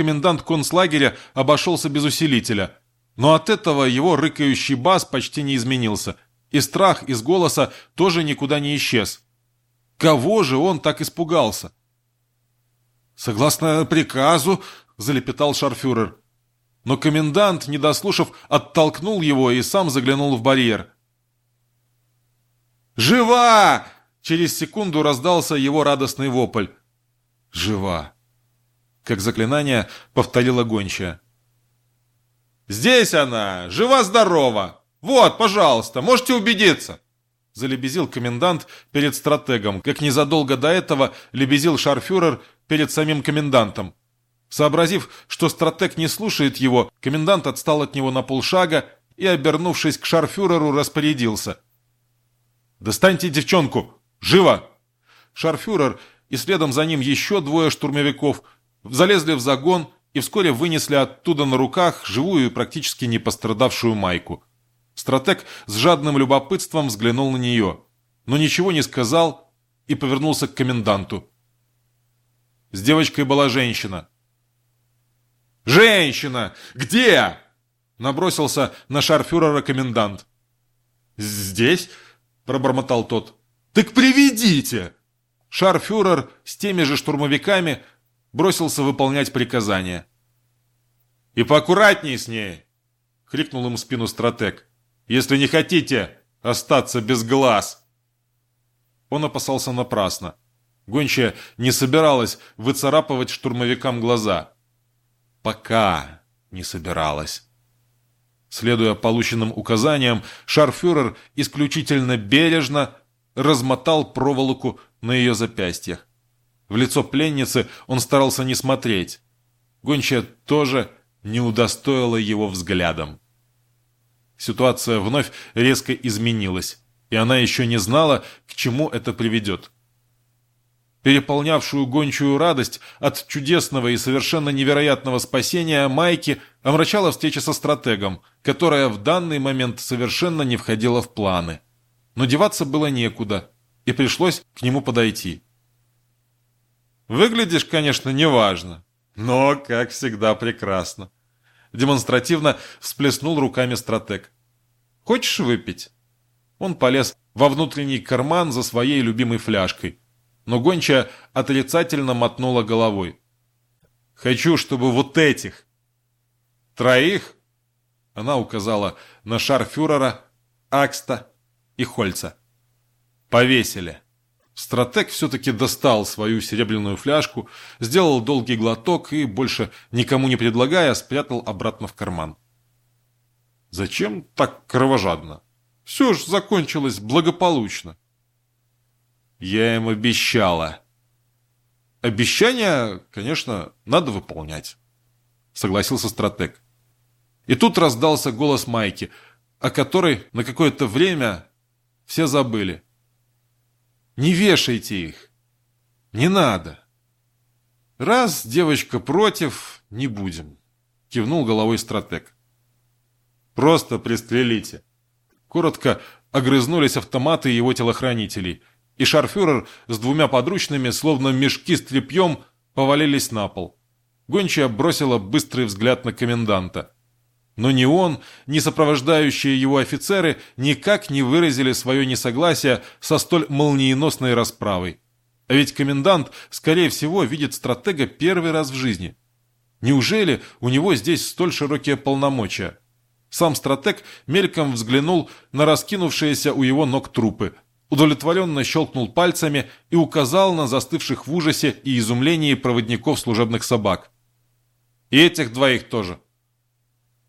комендант концлагеря обошелся без усилителя. Но от этого его рыкающий бас почти не изменился, и страх из голоса тоже никуда не исчез. Кого же он так испугался? «Согласно приказу», — залепетал шарфюрер. Но комендант, не дослушав, оттолкнул его и сам заглянул в барьер. «Жива!» — через секунду раздался его радостный вопль. «Жива!» — как заклинание повторила гончая. «Здесь она! Жива-здорова! Вот, пожалуйста, можете убедиться!» Залебезил комендант перед стратегом, как незадолго до этого лебезил шарфюрер перед самим комендантом. Сообразив, что стратег не слушает его, комендант отстал от него на полшага и, обернувшись к шарфюреру, распорядился. «Достаньте девчонку! Живо!» Шарфюрер и следом за ним еще двое штурмовиков залезли в загон и вскоре вынесли оттуда на руках живую и практически не пострадавшую майку. Стратег с жадным любопытством взглянул на нее, но ничего не сказал и повернулся к коменданту. С девочкой была женщина. «Женщина! Где?» Набросился на шарфюрера комендант. «Здесь?» – пробормотал тот. «Так приведите!» Шарфюрер с теми же штурмовиками бросился выполнять приказания. «И поаккуратней с ней!» — крикнул ему в спину стратег. «Если не хотите остаться без глаз!» Он опасался напрасно. Гончая не собиралась выцарапывать штурмовикам глаза. Пока не собиралась. Следуя полученным указаниям, шарфюрер исключительно бережно размотал проволоку на ее запястьях. В лицо пленницы он старался не смотреть. Гончая тоже не удостоила его взглядом. Ситуация вновь резко изменилась, и она еще не знала, к чему это приведет. Переполнявшую гончую радость от чудесного и совершенно невероятного спасения Майки омрачала встреча со стратегом, которая в данный момент совершенно не входила в планы. Но деваться было некуда, и пришлось к нему подойти. «Выглядишь, конечно, неважно, но, как всегда, прекрасно», демонстративно всплеснул руками стратег. «Хочешь выпить?» Он полез во внутренний карман за своей любимой фляжкой, но гончая отрицательно мотнула головой. «Хочу, чтобы вот этих!» «Троих?» Она указала на шар фюрера, Акста и Хольца. Повесили. Стратег все-таки достал свою серебряную фляжку, сделал долгий глоток и, больше никому не предлагая, спрятал обратно в карман. Зачем так кровожадно? Все ж закончилось благополучно. Я им обещала. Обещания, конечно, надо выполнять, согласился стратег. И тут раздался голос Майки, о которой на какое-то время все забыли. Не вешайте их. Не надо. Раз девочка против, не будем. Кивнул головой стратег. Просто пристрелите. Коротко огрызнулись автоматы его телохранителей, и шарфюрер с двумя подручными, словно мешки с тряпьем, повалились на пол. Гончая бросила быстрый взгляд на коменданта. Но ни он, ни сопровождающие его офицеры никак не выразили свое несогласие со столь молниеносной расправой. А ведь комендант, скорее всего, видит стратега первый раз в жизни. Неужели у него здесь столь широкие полномочия? Сам стратег мельком взглянул на раскинувшиеся у его ног трупы, удовлетворенно щелкнул пальцами и указал на застывших в ужасе и изумлении проводников служебных собак. И этих двоих тоже.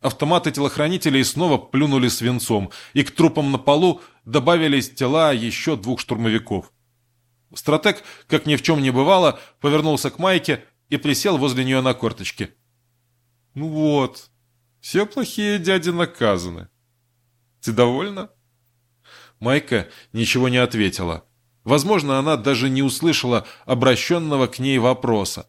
Автоматы телохранителей снова плюнули свинцом, и к трупам на полу добавились тела еще двух штурмовиков. Стратег, как ни в чем не бывало, повернулся к Майке и присел возле нее на корточки. «Ну вот, все плохие дяди наказаны. Ты довольна?» Майка ничего не ответила. Возможно, она даже не услышала обращенного к ней вопроса.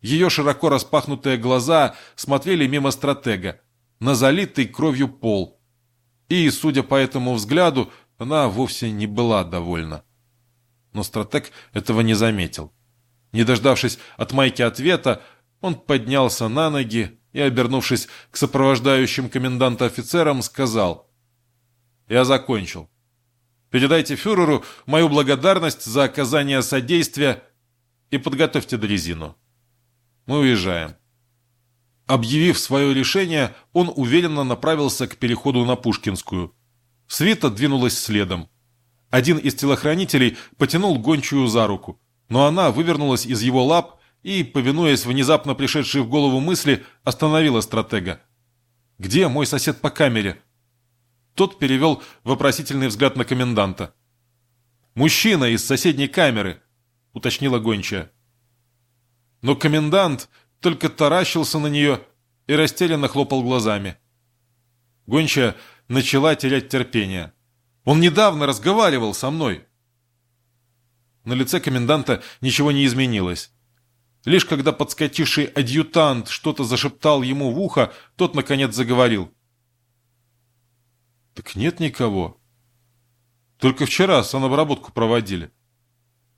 Ее широко распахнутые глаза смотрели мимо стратега, на залитый кровью пол. И, судя по этому взгляду, она вовсе не была довольна. Но стратег этого не заметил. Не дождавшись от Майки ответа, Он поднялся на ноги и, обернувшись к сопровождающим коменданта офицерам, сказал «Я закончил. Передайте фюреру мою благодарность за оказание содействия и подготовьте дрезину. Мы уезжаем». Объявив свое решение, он уверенно направился к переходу на Пушкинскую. Свита двинулась следом. Один из телохранителей потянул гончую за руку, но она вывернулась из его лап и, повинуясь внезапно пришедшей в голову мысли, остановила стратега. «Где мой сосед по камере?» Тот перевел вопросительный взгляд на коменданта. «Мужчина из соседней камеры», — уточнила гончая. Но комендант только таращился на нее и растерянно хлопал глазами. Гончая начала терять терпение. «Он недавно разговаривал со мной!» На лице коменданта ничего не изменилось. Лишь когда подскочивший адъютант что-то зашептал ему в ухо, тот, наконец, заговорил. «Так нет никого. Только вчера санобработку проводили.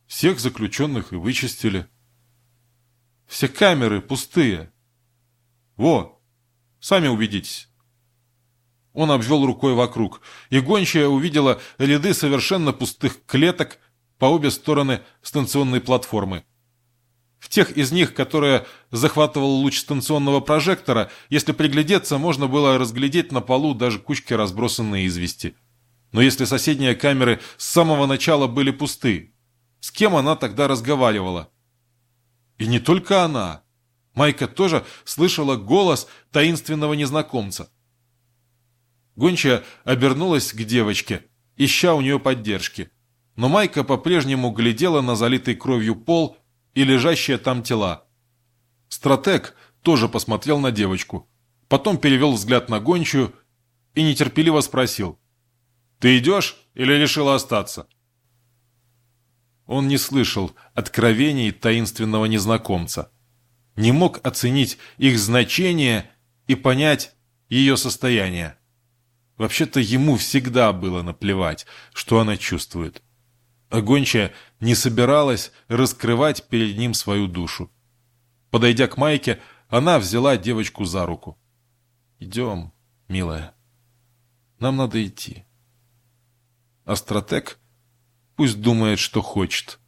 Всех заключенных и вычистили». Все камеры пустые. Во, сами убедитесь. Он обвел рукой вокруг, и гончая увидела ряды совершенно пустых клеток по обе стороны станционной платформы. В тех из них, которые захватывал луч станционного прожектора, если приглядеться, можно было разглядеть на полу даже кучки разбросанной извести. Но если соседние камеры с самого начала были пусты, с кем она тогда разговаривала? И не только она. Майка тоже слышала голос таинственного незнакомца. Гончая обернулась к девочке, ища у нее поддержки. Но Майка по-прежнему глядела на залитый кровью пол и лежащие там тела. Стратег тоже посмотрел на девочку. Потом перевел взгляд на гончую и нетерпеливо спросил. «Ты идешь или решила остаться?» Он не слышал откровений таинственного незнакомца, не мог оценить их значение и понять ее состояние. Вообще-то ему всегда было наплевать, что она чувствует. Огончая не собиралась раскрывать перед ним свою душу. Подойдя к Майке, она взяла девочку за руку. «Идем, милая. Нам надо идти». Астротек Пусть думает, что хочет.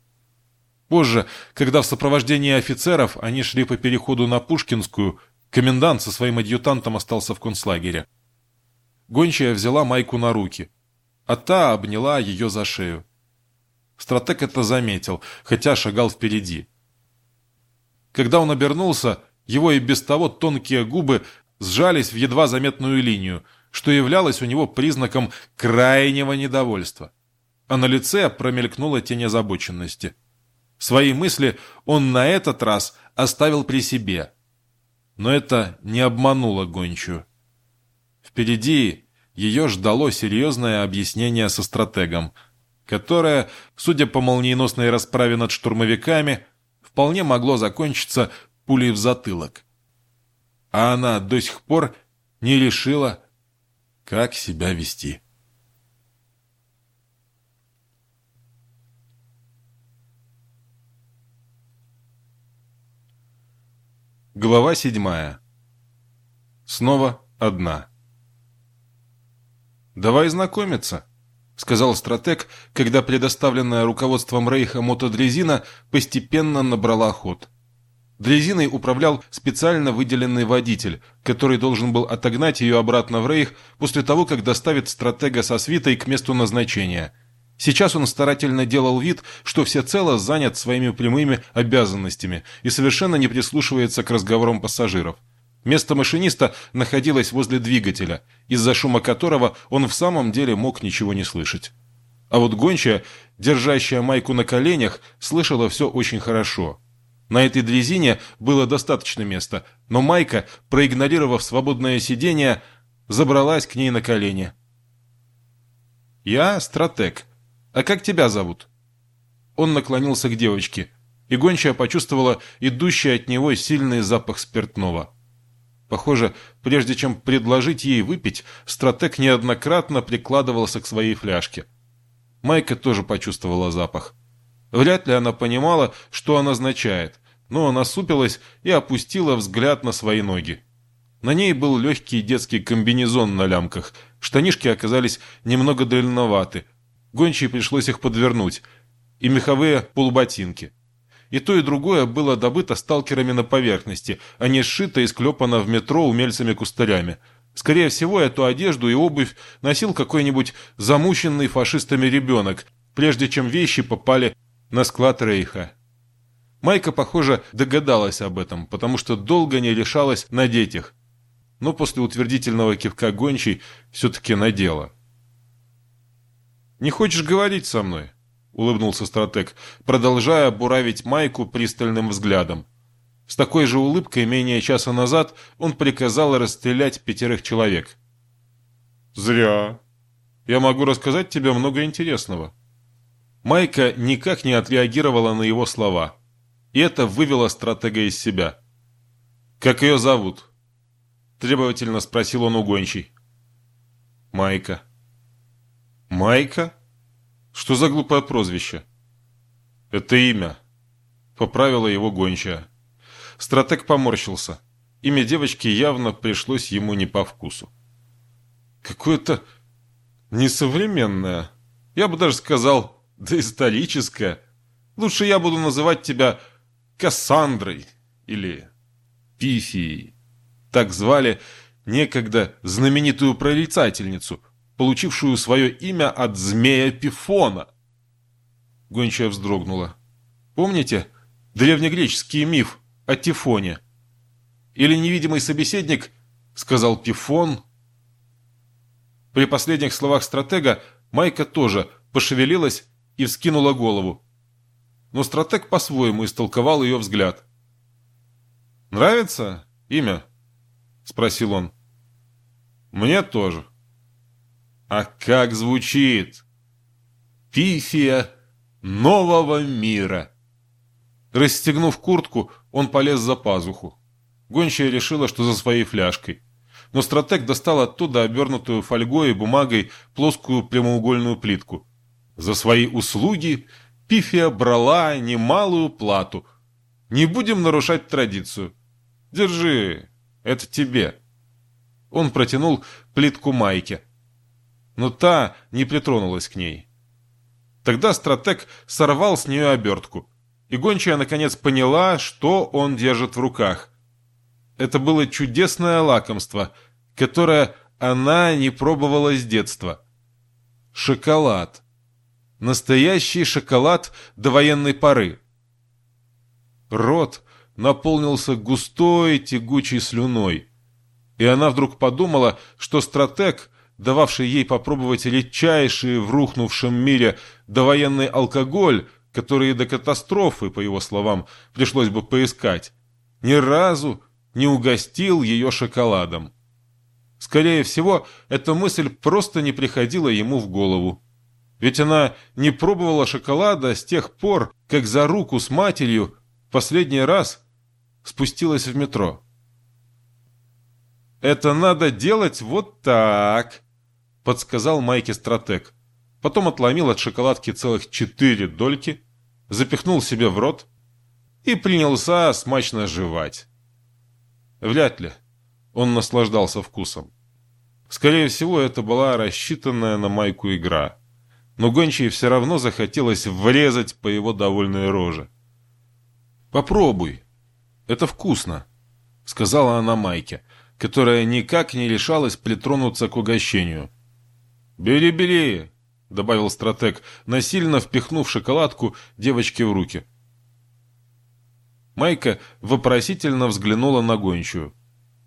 Позже, когда в сопровождении офицеров они шли по переходу на Пушкинскую, комендант со своим адъютантом остался в концлагере. Гончая взяла Майку на руки, а та обняла ее за шею. Стратег это заметил, хотя шагал впереди. Когда он обернулся, его и без того тонкие губы сжались в едва заметную линию, что являлось у него признаком крайнего недовольства а на лице промелькнула тень озабоченности. Свои мысли он на этот раз оставил при себе. Но это не обмануло гончую. Впереди ее ждало серьезное объяснение со стратегом, которое, судя по молниеносной расправе над штурмовиками, вполне могло закончиться пулей в затылок. А она до сих пор не решила, как себя вести. Глава седьмая. Снова одна. «Давай знакомиться», — сказал стратег, когда предоставленная руководством Рейха мотодрезина постепенно набрала ход. Дрезиной управлял специально выделенный водитель, который должен был отогнать ее обратно в Рейх после того, как доставит стратега со свитой к месту назначения — Сейчас он старательно делал вид, что всецело занят своими прямыми обязанностями и совершенно не прислушивается к разговорам пассажиров. Место машиниста находилось возле двигателя, из-за шума которого он в самом деле мог ничего не слышать. А вот гончая, держащая майку на коленях, слышала все очень хорошо. На этой дрезине было достаточно места, но майка, проигнорировав свободное сиденье, забралась к ней на колени. «Я стратег», «А как тебя зовут?» Он наклонился к девочке, и гончая почувствовала идущий от него сильный запах спиртного. Похоже, прежде чем предложить ей выпить, стратег неоднократно прикладывался к своей фляжке. Майка тоже почувствовала запах. Вряд ли она понимала, что он означает, но насупилась и опустила взгляд на свои ноги. На ней был легкий детский комбинезон на лямках. Штанишки оказались немного длинноваты. Гончей пришлось их подвернуть. И меховые полуботинки. И то, и другое было добыто сталкерами на поверхности, а не сшито и склепано в метро умельцами-кустарями. Скорее всего, эту одежду и обувь носил какой-нибудь замученный фашистами ребенок, прежде чем вещи попали на склад Рейха. Майка, похоже, догадалась об этом, потому что долго не решалась надеть их. Но после утвердительного кивка гончей все-таки надела. «Не хочешь говорить со мной?» улыбнулся стратег, продолжая буравить Майку пристальным взглядом. С такой же улыбкой менее часа назад он приказал расстрелять пятерых человек. «Зря. Я могу рассказать тебе много интересного». Майка никак не отреагировала на его слова, и это вывело стратега из себя. «Как ее зовут?» – требовательно спросил он у гончей. «Майка». «Майка?» Что за глупое прозвище? Это имя. Поправила его гончая. Стратег поморщился. Имя девочки явно пришлось ему не по вкусу. Какое-то несовременное. Я бы даже сказал, доисторическое. Лучше я буду называть тебя Кассандрой или Пифией. Так звали некогда знаменитую прорицательницу, получившую свое имя от змея Пифона. Гончая вздрогнула. Помните древнегреческий миф о Тифоне? Или невидимый собеседник сказал Пифон? При последних словах стратега Майка тоже пошевелилась и вскинула голову. Но стратег по-своему истолковал ее взгляд. «Нравится имя?» – спросил он. «Мне тоже». А как звучит! Пифия нового мира! Расстегнув куртку, он полез за пазуху. Гончая решила, что за своей фляжкой. Но стратег достал оттуда обернутую фольгой и бумагой плоскую прямоугольную плитку. За свои услуги Пифия брала немалую плату. Не будем нарушать традицию. Держи, это тебе. Он протянул плитку Майке но та не притронулась к ней. Тогда стратег сорвал с нее обертку, и гончая наконец поняла, что он держит в руках. Это было чудесное лакомство, которое она не пробовала с детства. Шоколад. Настоящий шоколад до военной поры. Рот наполнился густой тягучей слюной, и она вдруг подумала, что стратег дававший ей попробовать редчайший в рухнувшем мире довоенный алкоголь, который до катастрофы, по его словам, пришлось бы поискать, ни разу не угостил ее шоколадом. Скорее всего, эта мысль просто не приходила ему в голову. Ведь она не пробовала шоколада с тех пор, как за руку с матерью последний раз спустилась в метро. «Это надо делать вот так», подсказал Майке стратег. Потом отломил от шоколадки целых четыре дольки, запихнул себе в рот и принялся смачно жевать. Вряд ли он наслаждался вкусом. Скорее всего, это была рассчитанная на Майку игра. Но гончей все равно захотелось врезать по его довольной роже. «Попробуй. Это вкусно», — сказала она Майке, которая никак не решалась притронуться к угощению. «Бери, бери!» — добавил стратег, насильно впихнув шоколадку девочке в руки. Майка вопросительно взглянула на гончую.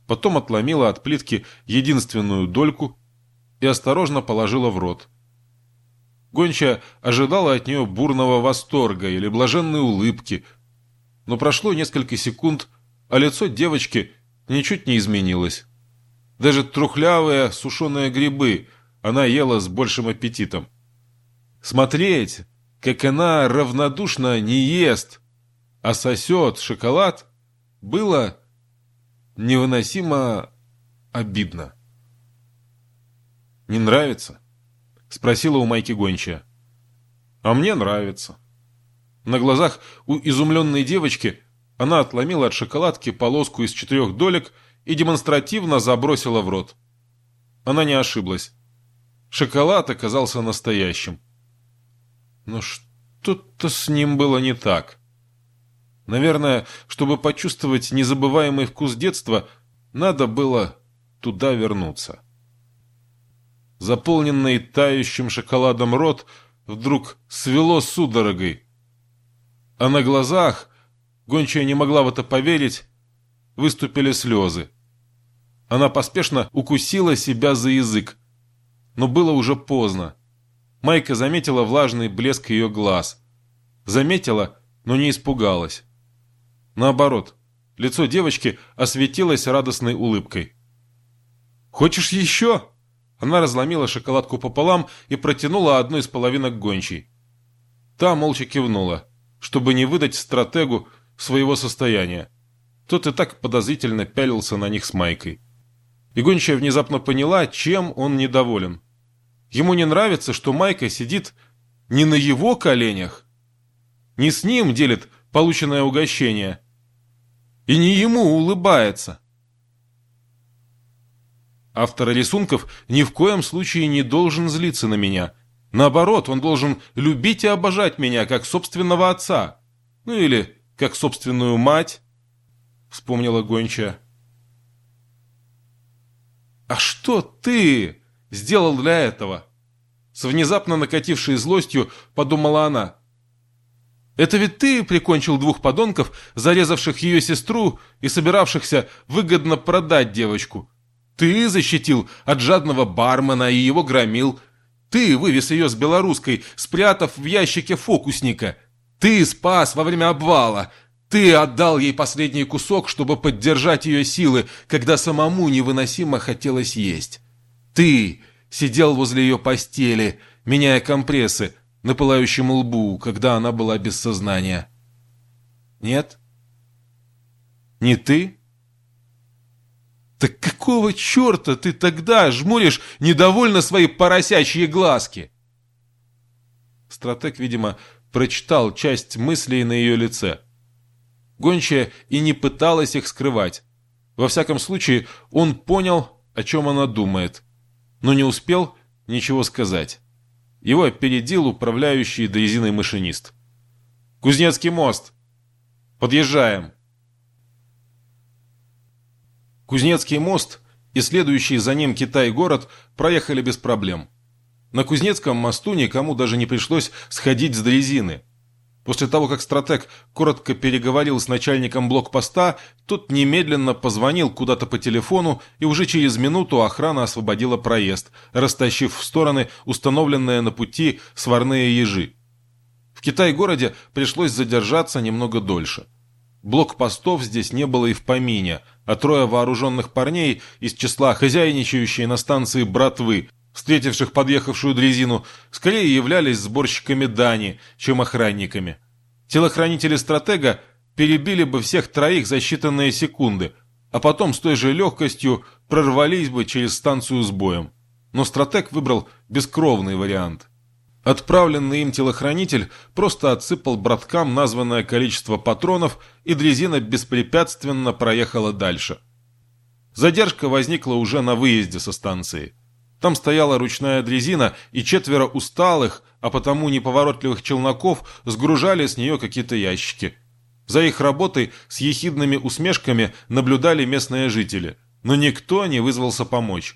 Потом отломила от плитки единственную дольку и осторожно положила в рот. Гончая ожидала от нее бурного восторга или блаженной улыбки, но прошло несколько секунд, а лицо девочки ничуть не изменилось. Даже трухлявые сушеные грибы — она ела с большим аппетитом. Смотреть, как она равнодушно не ест, а сосет шоколад, было невыносимо обидно. «Не нравится?» — спросила у Майки гончая. «А мне нравится». На глазах у изумленной девочки Она отломила от шоколадки полоску из четырех долек и демонстративно забросила в рот. Она не ошиблась. Шоколад оказался настоящим. Но что-то с ним было не так. Наверное, чтобы почувствовать незабываемый вкус детства, надо было туда вернуться. Заполненный тающим шоколадом рот вдруг свело судорогой. А на глазах, гончая не могла в это поверить, выступили слезы. Она поспешно укусила себя за язык. Но было уже поздно. Майка заметила влажный блеск ее глаз. Заметила, но не испугалась. Наоборот, лицо девочки осветилось радостной улыбкой. «Хочешь еще?» Она разломила шоколадку пополам и протянула одну из половинок гончей. Та молча кивнула, чтобы не выдать стратегу своего состояния. Тот и так подозрительно пялился на них с Майкой. И гончая внезапно поняла, чем он недоволен. Ему не нравится, что Майка сидит не на его коленях, не с ним делит полученное угощение, и не ему улыбается. Автор рисунков ни в коем случае не должен злиться на меня. Наоборот, он должен любить и обожать меня, как собственного отца. Ну или как собственную мать, вспомнила Гонча. «А что ты сделал для этого?» С внезапно накатившей злостью подумала она. Это ведь ты прикончил двух подонков, зарезавших ее сестру и собиравшихся выгодно продать девочку. Ты защитил от жадного бармена и его громил. Ты вывез ее с белорусской, спрятав в ящике фокусника. Ты спас во время обвала. Ты отдал ей последний кусок, чтобы поддержать ее силы, когда самому невыносимо хотелось есть. Ты сидел возле ее постели, меняя компрессы, на пылающем лбу, когда она была без сознания. Нет? Не ты? Так какого черта ты тогда жмуришь недовольно свои поросячьи глазки? Стратег, видимо, прочитал часть мыслей на ее лице. Гончая и не пыталась их скрывать. Во всяком случае, он понял, о чем она думает, но не успел ничего сказать. Его опередил управляющий дрезиной машинист. «Кузнецкий мост! Подъезжаем!» Кузнецкий мост и следующий за ним Китай-город проехали без проблем. На Кузнецком мосту никому даже не пришлось сходить с дрезины – После того, как стратег коротко переговорил с начальником блокпоста, тот немедленно позвонил куда-то по телефону, и уже через минуту охрана освободила проезд, растащив в стороны установленные на пути сварные ежи. В Китай-городе пришлось задержаться немного дольше. Блокпостов здесь не было и в помине, а трое вооруженных парней из числа хозяйничающей на станции братвы встретивших подъехавшую дрезину, скорее являлись сборщиками дани, чем охранниками. Телохранители стратега перебили бы всех троих за считанные секунды, а потом с той же легкостью прорвались бы через станцию с боем. Но стратег выбрал бескровный вариант. Отправленный им телохранитель просто отсыпал браткам названное количество патронов, и дрезина беспрепятственно проехала дальше. Задержка возникла уже на выезде со станции. Там стояла ручная дрезина, и четверо усталых, а потому неповоротливых челноков сгружали с нее какие-то ящики. За их работой с ехидными усмешками наблюдали местные жители, но никто не вызвался помочь.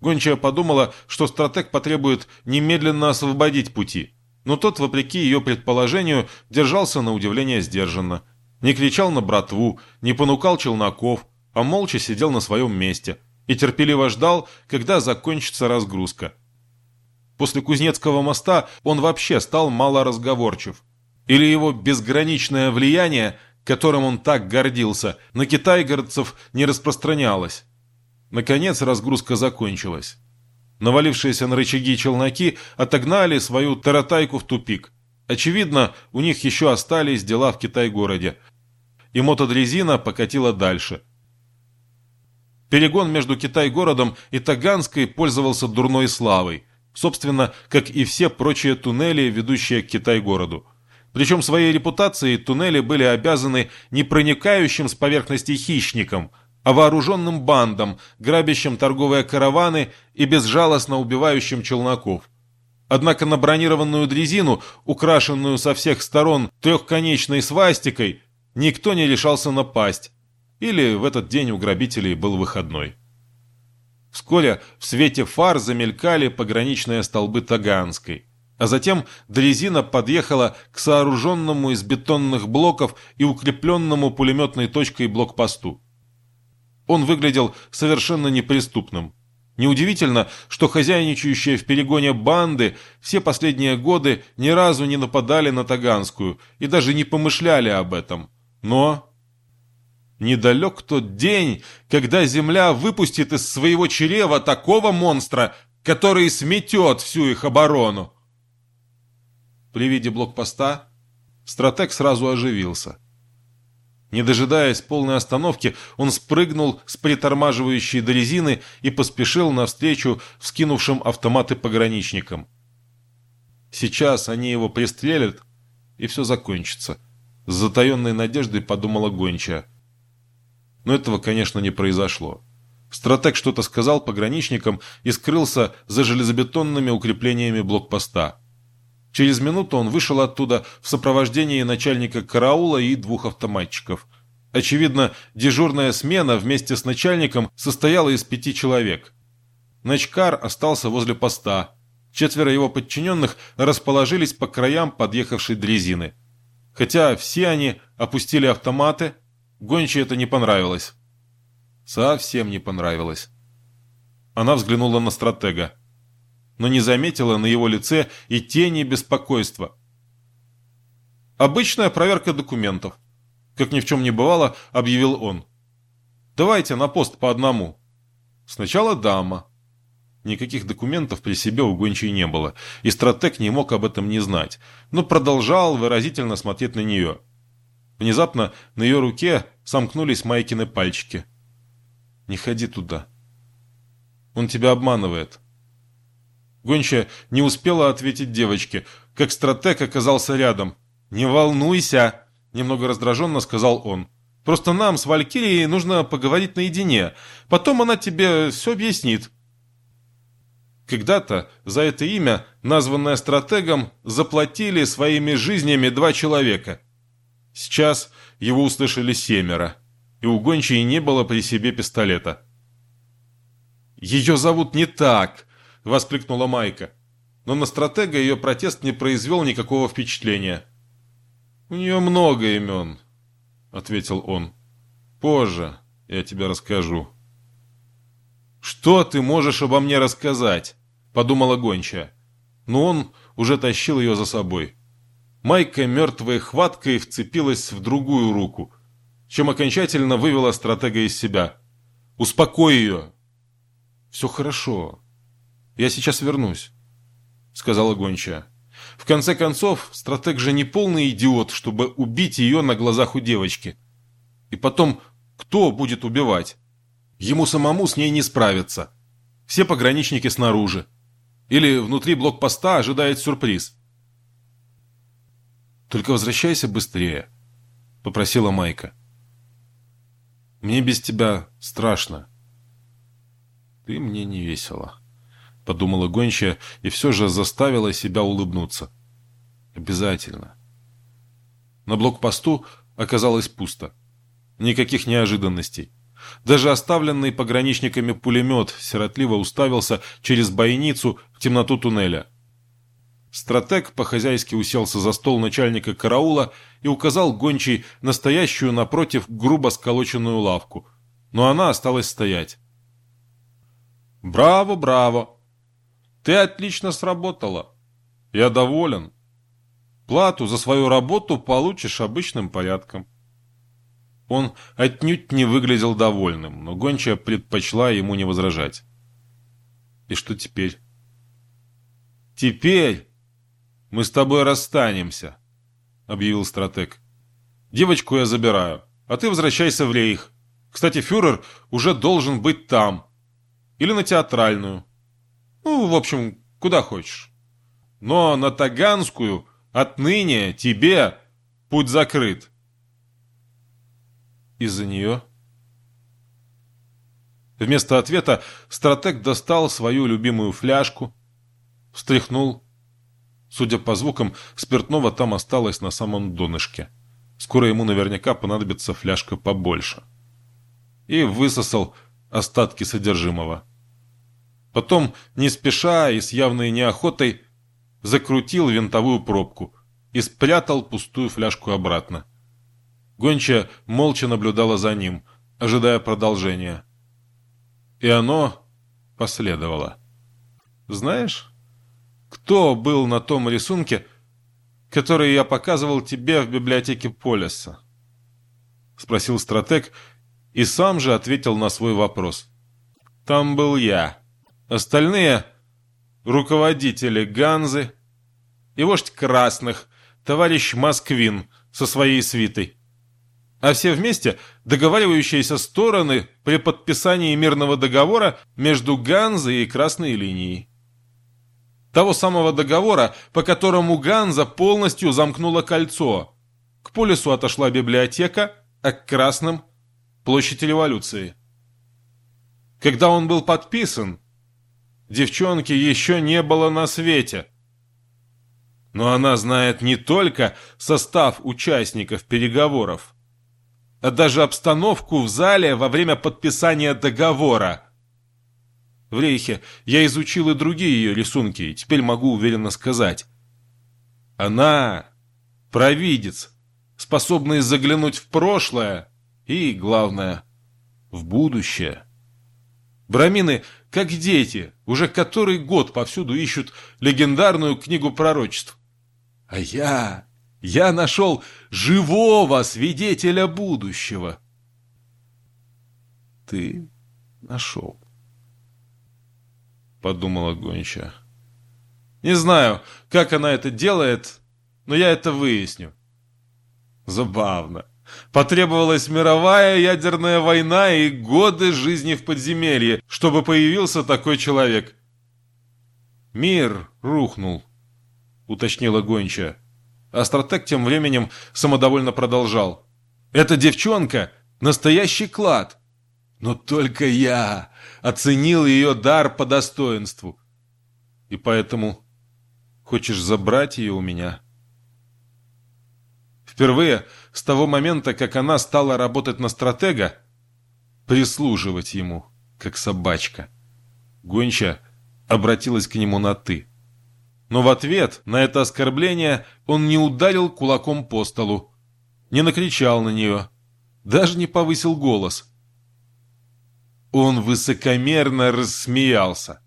Гончая подумала, что стратег потребует немедленно освободить пути, но тот, вопреки ее предположению, держался на удивление сдержанно. Не кричал на братву, не понукал челноков, а молча сидел на своем месте – и терпеливо ждал, когда закончится разгрузка. После Кузнецкого моста он вообще стал малоразговорчив. Или его безграничное влияние, которым он так гордился, на китайгородцев не распространялось. Наконец разгрузка закончилась. Навалившиеся на рычаги челноки отогнали свою таратайку в тупик. Очевидно, у них еще остались дела в Китай-городе. И мотодрезина покатила дальше – Перегон между Китай-городом и Таганской пользовался дурной славой, собственно, как и все прочие туннели, ведущие к Китай-городу. Причем своей репутацией туннели были обязаны не проникающим с поверхности хищникам, а вооруженным бандам, грабящим торговые караваны и безжалостно убивающим челноков. Однако на бронированную дрезину, украшенную со всех сторон трехконечной свастикой, никто не решался напасть. Или в этот день у грабителей был выходной. Вскоре в свете фар замелькали пограничные столбы Таганской. А затем дрезина подъехала к сооруженному из бетонных блоков и укрепленному пулеметной точкой блокпосту. Он выглядел совершенно неприступным. Неудивительно, что хозяйничающие в перегоне банды все последние годы ни разу не нападали на Таганскую и даже не помышляли об этом. Но Недалек тот день, когда Земля выпустит из своего чрева такого монстра, который сметет всю их оборону. При виде блокпоста стратег сразу оживился. Не дожидаясь полной остановки, он спрыгнул с притормаживающей дрезины и поспешил навстречу вскинувшим автоматы пограничникам. Сейчас они его пристрелят, и все закончится. С затаенной надеждой подумала гончая. Но этого, конечно, не произошло. Стратег что-то сказал пограничникам и скрылся за железобетонными укреплениями блокпоста. Через минуту он вышел оттуда в сопровождении начальника караула и двух автоматчиков. Очевидно, дежурная смена вместе с начальником состояла из пяти человек. Начкар остался возле поста. Четверо его подчиненных расположились по краям подъехавшей дрезины. Хотя все они опустили автоматы, Гонче это не понравилось. Совсем не понравилось. Она взглянула на стратега, но не заметила на его лице и тени беспокойства. «Обычная проверка документов», — как ни в чем не бывало, объявил он. «Давайте на пост по одному. Сначала дама». Никаких документов при себе у гончей не было, и стратег не мог об этом не знать, но продолжал выразительно смотреть на нее. Внезапно на ее руке сомкнулись Майкины пальчики. «Не ходи туда. Он тебя обманывает». Гончая не успела ответить девочке, как стратег оказался рядом. «Не волнуйся!» – немного раздраженно сказал он. «Просто нам с Валькирией нужно поговорить наедине. Потом она тебе все объяснит». Когда-то за это имя, названное стратегом, заплатили своими жизнями два человека. Сейчас его услышали семеро, и у гончей не было при себе пистолета. «Ее зовут не так!» — воскликнула Майка. Но на стратега ее протест не произвел никакого впечатления. «У нее много имен», — ответил он. «Позже я тебе расскажу». «Что ты можешь обо мне рассказать?» — подумала гончая. Но он уже тащил ее за собой. Майка мертвой хваткой вцепилась в другую руку, чем окончательно вывела стратега из себя. «Успокой ее!» «Все хорошо. Я сейчас вернусь», — сказала гончая. В конце концов, стратег же не полный идиот, чтобы убить ее на глазах у девочки. И потом, кто будет убивать? Ему самому с ней не справиться. Все пограничники снаружи. Или внутри блокпоста ожидает сюрприз. Только возвращайся быстрее», — попросила Майка. «Мне без тебя страшно». «Ты мне не весело», — подумала гончая и все же заставила себя улыбнуться. «Обязательно». На блокпосту оказалось пусто. Никаких неожиданностей. Даже оставленный пограничниками пулемет сиротливо уставился через бойницу в темноту туннеля. Стратег по-хозяйски уселся за стол начальника караула и указал гончей настоящую напротив грубо сколоченную лавку. Но она осталась стоять. «Браво, браво! Ты отлично сработала. Я доволен. Плату за свою работу получишь обычным порядком». Он отнюдь не выглядел довольным, но гончая предпочла ему не возражать. «И что теперь?» «Теперь мы с тобой расстанемся», — объявил стратег. «Девочку я забираю, а ты возвращайся в Рейх. Кстати, фюрер уже должен быть там. Или на театральную. Ну, в общем, куда хочешь. Но на Таганскую Отныне тебе путь закрыт. Из-за нее? Вместо ответа стратег достал свою любимую фляжку, встряхнул. Судя по звукам, спиртного там осталось на самом донышке. Скоро ему наверняка понадобится фляжка побольше. И высосал остатки содержимого. Потом, не спеша и с явной неохотой, закрутил винтовую пробку и спрятал пустую фляжку обратно. Гонча молча наблюдала за ним, ожидая продолжения. И оно последовало. «Знаешь, кто был на том рисунке, который я показывал тебе в библиотеке Полиса?» Спросил стратег и сам же ответил на свой вопрос. «Там был я». Остальные — руководители Ганзы и вождь Красных, товарищ Москвин со своей свитой. А все вместе договаривающиеся стороны при подписании мирного договора между Ганзой и Красной линией. Того самого договора, по которому Ганза полностью замкнула кольцо. К полюсу отошла библиотека, а к Красным – площадь революции. Когда он был подписан, девчонки еще не было на свете. Но она знает не только состав участников переговоров, а даже обстановку в зале во время подписания договора. В Рейхе я изучил и другие ее рисунки, и теперь могу уверенно сказать. Она провидец, способный заглянуть в прошлое и, главное, в будущее. Брамины как дети, уже который год повсюду ищут легендарную книгу пророчеств. А я... я нашел живого свидетеля будущего. Ты нашел. Подумала Гонча. Не знаю, как она это делает, но я это выясню. Забавно. Потребовалась мировая ядерная война и годы жизни в подземелье, чтобы появился такой человек. «Мир рухнул», — уточнила Гонча. Астратек тем временем самодовольно продолжал. «Эта девчонка — настоящий клад. Но только я оценил ее дар по достоинству. И поэтому хочешь забрать ее у меня?» Впервые с того момента, как она стала работать на стратега, прислуживать ему, как собачка. Гонча обратилась к нему на «ты». Но в ответ на это оскорбление он не ударил кулаком по столу, не накричал на нее, даже не повысил голос. Он высокомерно рассмеялся.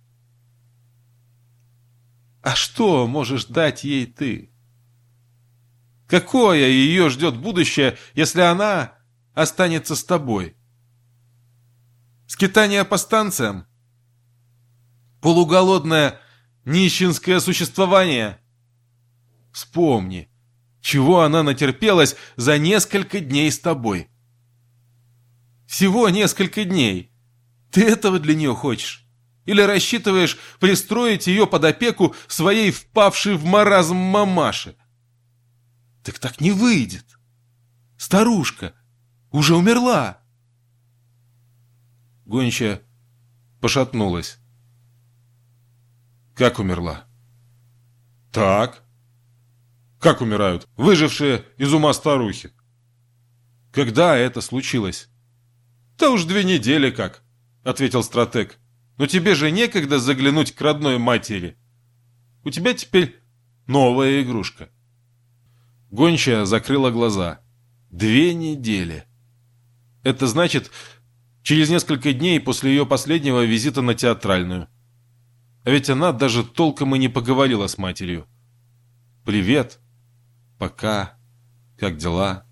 «А что можешь дать ей ты?» Какое ее ждет будущее, если она останется с тобой? Скитание по станциям? Полуголодное нищенское существование? Вспомни, чего она натерпелась за несколько дней с тобой. Всего несколько дней. Ты этого для нее хочешь? Или рассчитываешь пристроить ее под опеку своей впавшей в маразм мамаши? Так так не выйдет. Старушка уже умерла. Гончая пошатнулась. Как умерла? Так. Как умирают выжившие из ума старухи? Когда это случилось? Да уж две недели как, ответил стратег. Но тебе же некогда заглянуть к родной матери. У тебя теперь новая игрушка. Гончая закрыла глаза. Две недели. Это значит, через несколько дней после ее последнего визита на театральную. А ведь она даже толком и не поговорила с матерью. «Привет», «Пока», «Как дела?»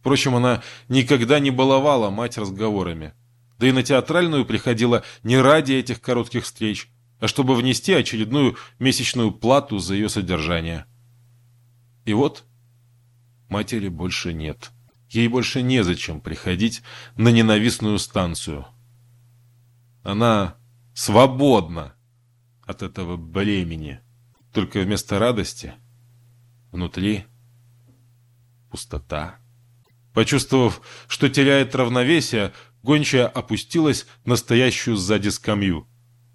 Впрочем, она никогда не баловала мать разговорами. Да и на театральную приходила не ради этих коротких встреч, а чтобы внести очередную месячную плату за ее содержание. И вот матери больше нет. Ей больше незачем приходить на ненавистную станцию. Она свободна от этого бремени. Только вместо радости Внутри пустота. Почувствовав, что теряет равновесие, гончая опустилась на стоящую сзади скамью.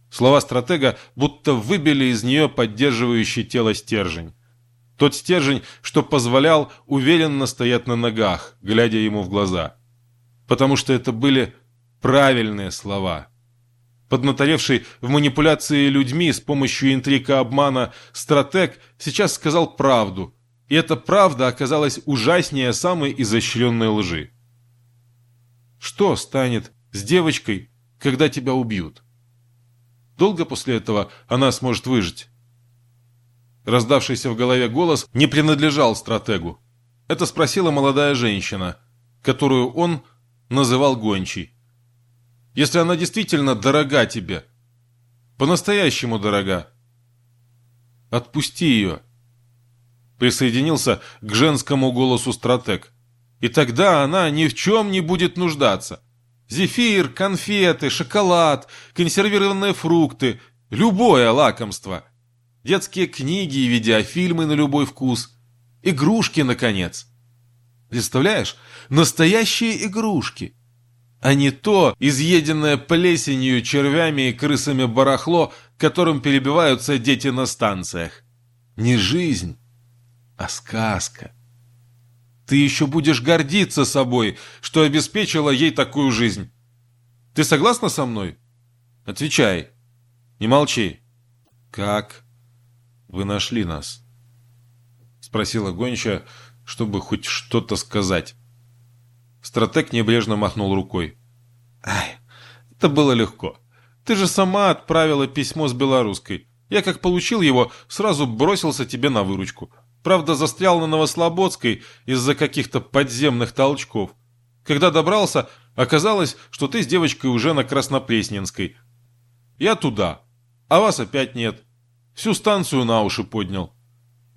Слова стратега будто выбили из нее поддерживающий тело стержень. Тот стержень, что позволял уверенно стоять на ногах, глядя ему в глаза. Потому что это были правильные слова. Поднаторевший в манипуляции людьми с помощью интрика обмана стратег сейчас сказал правду, и эта правда оказалась ужаснее самой изощренной лжи. Что станет с девочкой, когда тебя убьют? Долго после этого она сможет выжить? Раздавшийся в голове голос не принадлежал стратегу. Это спросила молодая женщина, которую он называл гончей. Если она действительно дорога тебе, по-настоящему дорога, отпусти ее. Присоединился к женскому голосу стратег. И тогда она ни в чем не будет нуждаться. Зефир, конфеты, шоколад, консервированные фрукты, любое лакомство – детские книги и видеофильмы на любой вкус, игрушки, наконец. Представляешь, настоящие игрушки, а не то изъеденное плесенью, червями и крысами барахло, которым перебиваются дети на станциях. Не жизнь, а сказка. Ты еще будешь гордиться собой, что обеспечила ей такую жизнь. Ты согласна со мной? Отвечай. Не молчи. Как? вы нашли нас?» Спросила гончая, чтобы хоть что-то сказать. Стратег небрежно махнул рукой. «Ай, это было легко. Ты же сама отправила письмо с белорусской. Я как получил его, сразу бросился тебе на выручку. Правда, застрял на Новослободской из-за каких-то подземных толчков. Когда добрался, оказалось, что ты с девочкой уже на Краснопресненской. Я туда, а вас опять нет. Всю станцию на уши поднял.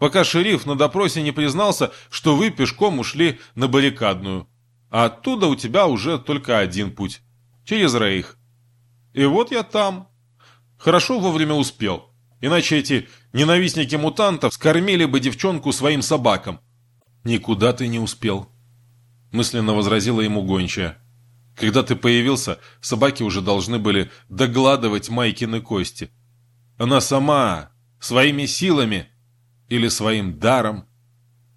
Пока шериф на допросе не признался, что вы пешком ушли на баррикадную. А оттуда у тебя уже только один путь. Через Рейх. И вот я там. Хорошо вовремя успел. Иначе эти ненавистники мутантов скормили бы девчонку своим собакам. Никуда ты не успел. Мысленно возразила ему гончая. Когда ты появился, собаки уже должны были догладывать Майкины кости. Она сама, своими силами или своим даром,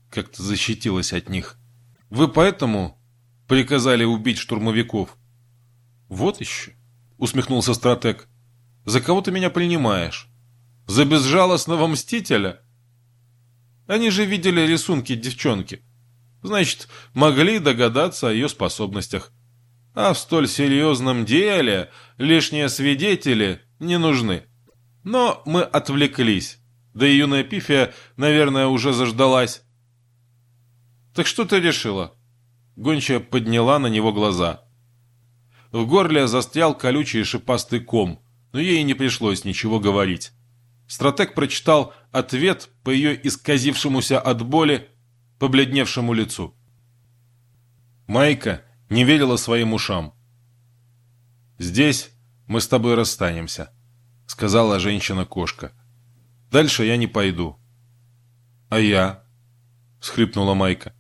как-то защитилась от них. Вы поэтому приказали убить штурмовиков? Вот еще, усмехнулся стратег. За кого ты меня принимаешь? За безжалостного мстителя? Они же видели рисунки девчонки. Значит, могли догадаться о ее способностях. А в столь серьезном деле лишние свидетели не нужны. Но мы отвлеклись. Да и юная Пифия, наверное, уже заждалась. «Так что ты решила?» Гончая подняла на него глаза. В горле застрял колючий шипастый ком, но ей не пришлось ничего говорить. Стратег прочитал ответ по ее исказившемуся от боли, побледневшему лицу. Майка не верила своим ушам. «Здесь мы с тобой расстанемся», — сказала женщина-кошка. «Дальше я не пойду». «А я?» — схрипнула Майка.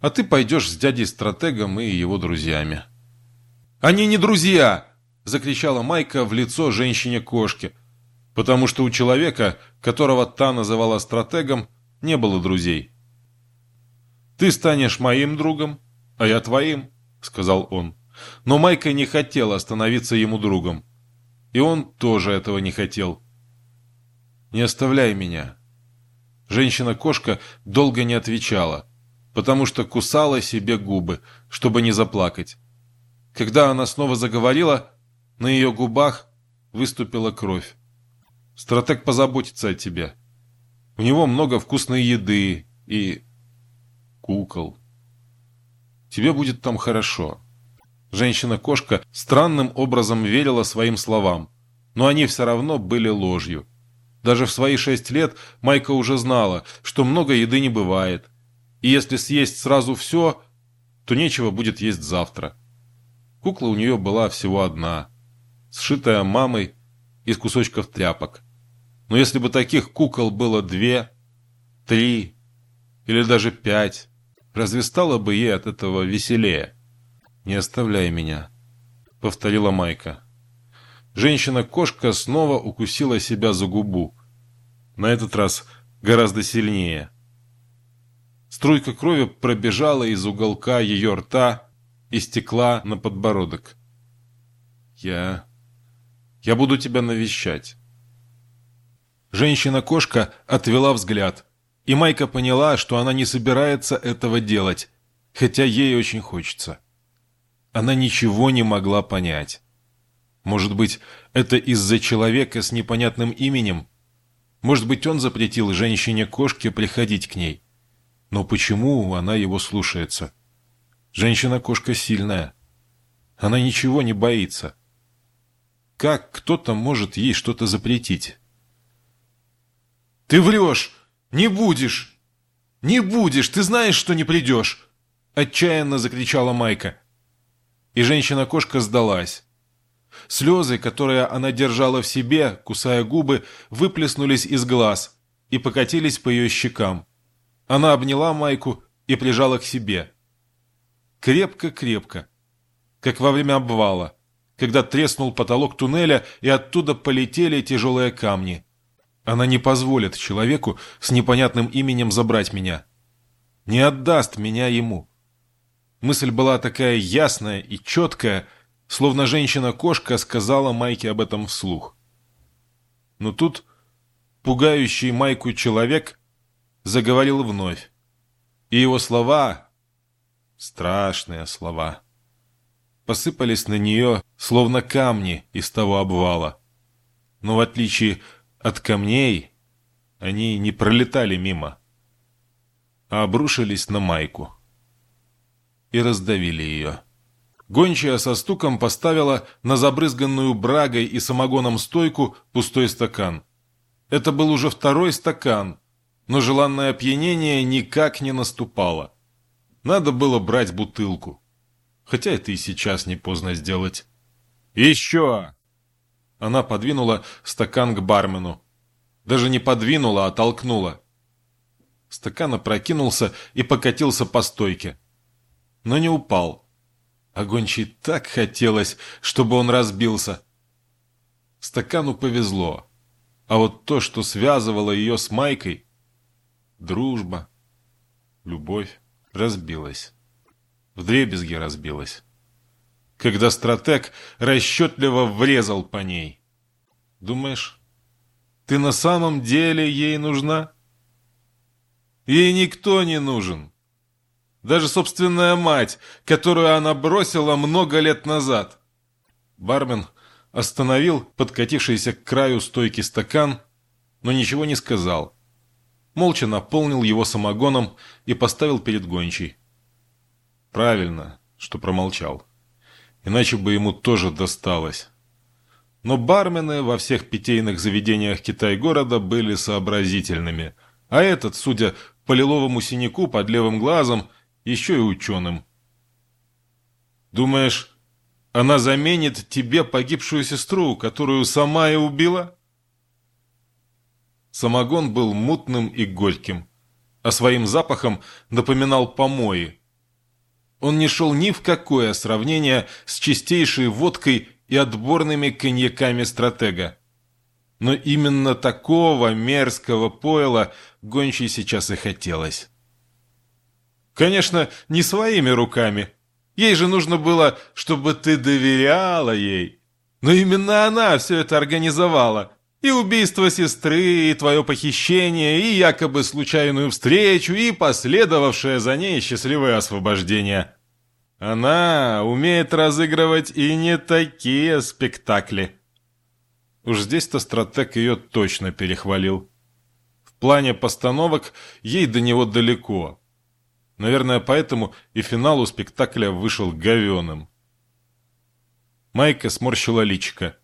«А ты пойдешь с дядей-стратегом и его друзьями». «Они не друзья!» — закричала Майка в лицо женщине-кошке, потому что у человека, которого та называла стратегом, не было друзей. «Ты станешь моим другом, а я твоим», — сказал он. Но Майка не хотела становиться ему другом. И он тоже этого не хотел. «Не оставляй меня». Женщина-кошка долго не отвечала, потому что кусала себе губы, чтобы не заплакать. Когда она снова заговорила, на ее губах выступила кровь. «Стратег позаботится о тебе. У него много вкусной еды и... кукол. Тебе будет там хорошо». Женщина-кошка странным образом верила своим словам, но они все равно были ложью. Даже в свои шесть лет Майка уже знала, что много еды не бывает, и если съесть сразу все, то нечего будет есть завтра. Кукла у нее была всего одна, сшитая мамой из кусочков тряпок. Но если бы таких кукол было две, три или даже пять. Разве стало бы ей от этого веселее? «Не оставляй меня», — повторила Майка. Женщина-кошка снова укусила себя за губу. На этот раз гораздо сильнее. Струйка крови пробежала из уголка ее рта и стекла на подбородок. «Я... я буду тебя навещать». Женщина-кошка отвела взгляд, и Майка поняла, что она не собирается этого делать, хотя ей очень хочется. Она ничего не могла понять. Может быть, это из-за человека с непонятным именем? Может быть, он запретил женщине-кошке приходить к ней? Но почему она его слушается? Женщина-кошка сильная. Она ничего не боится. Как кто-то может ей что-то запретить? «Ты врешь! Не будешь! Не будешь! Ты знаешь, что не придешь!» Отчаянно закричала Майка. И женщина-кошка сдалась. Слезы, которые она держала в себе, кусая губы, выплеснулись из глаз и покатились по ее щекам. Она обняла Майку и прижала к себе. Крепко-крепко, как во время обвала, когда треснул потолок туннеля и оттуда полетели тяжелые камни. Она не позволит человеку с непонятным именем забрать меня. Не отдаст меня ему. Мысль была такая ясная и четкая, словно женщина-кошка сказала Майке об этом вслух. Но тут пугающий Майку человек заговорил вновь. И его слова, страшные слова, посыпались на нее, словно камни из того обвала. Но в отличие от камней, они не пролетали мимо, а обрушились на Майку и раздавили ее. Гончая со стуком поставила на забрызганную брагой и самогоном стойку пустой стакан. Это был уже второй стакан, но желанное опьянение никак не наступало. Надо было брать бутылку. Хотя это и сейчас не поздно сделать. «Еще!» Она подвинула стакан к бармену. Даже не подвинула, а толкнула. Стакан опрокинулся и покатился по стойке но не упал. А так хотелось, чтобы он разбился. Стакану повезло. А вот то, что связывало ее с Майкой, дружба, любовь, разбилась. Вдребезги разбилась. Когда стратег расчетливо врезал по ней. Думаешь, ты на самом деле ей нужна? Ей никто не нужен. Даже собственная мать, которую она бросила много лет назад. Бармен остановил подкатившийся к краю стойки стакан, но ничего не сказал. Молча наполнил его самогоном и поставил перед гончей. Правильно, что промолчал. Иначе бы ему тоже досталось. Но бармены во всех питейных заведениях Китай-города были сообразительными, а этот, судя по лиловому синяку под левым глазом, еще и ученым. Думаешь, она заменит тебе погибшую сестру, которую сама и убила? Самогон был мутным и горьким, а своим запахом напоминал помои. Он не шел ни в какое сравнение с чистейшей водкой и отборными коньяками стратега. Но именно такого мерзкого пойла гончей сейчас и хотелось. Конечно, не своими руками. Ей же нужно было, чтобы ты доверяла ей. Но именно она все это организовала. И убийство сестры, и твое похищение, и якобы случайную встречу, и последовавшее за ней счастливое освобождение. Она умеет разыгрывать и не такие спектакли. Уж здесь-то стратег ее точно перехвалил. В плане постановок ей до него далеко. Наверное, поэтому и финал у спектакля вышел говеным. Майка сморщила личико.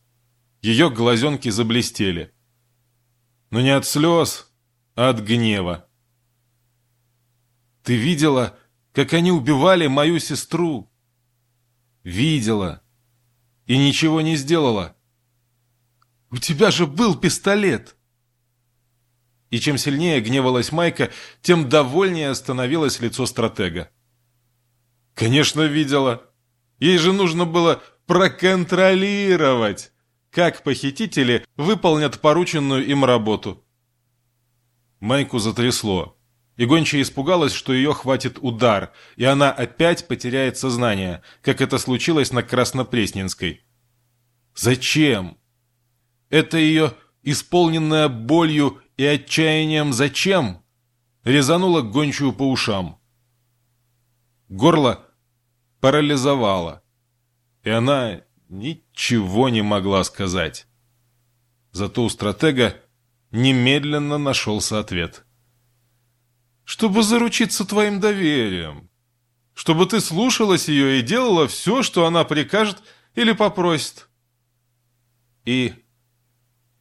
Ее глазенки заблестели. Но не от слез, а от гнева. «Ты видела, как они убивали мою сестру?» «Видела. И ничего не сделала». «У тебя же был пистолет!» И чем сильнее гневалась Майка, тем довольнее становилось лицо стратега. «Конечно, видела. Ей же нужно было проконтролировать, как похитители выполнят порученную им работу». Майку затрясло. И гончая испугалась, что ее хватит удар, и она опять потеряет сознание, как это случилось на Краснопресненской. Зачем? Это ее исполненная болью и отчаянием «зачем?» резанула гончую по ушам. Горло парализовало, и она ничего не могла сказать. Зато у стратега немедленно нашелся ответ. «Чтобы заручиться твоим доверием, чтобы ты слушалась ее и делала все, что она прикажет или попросит». И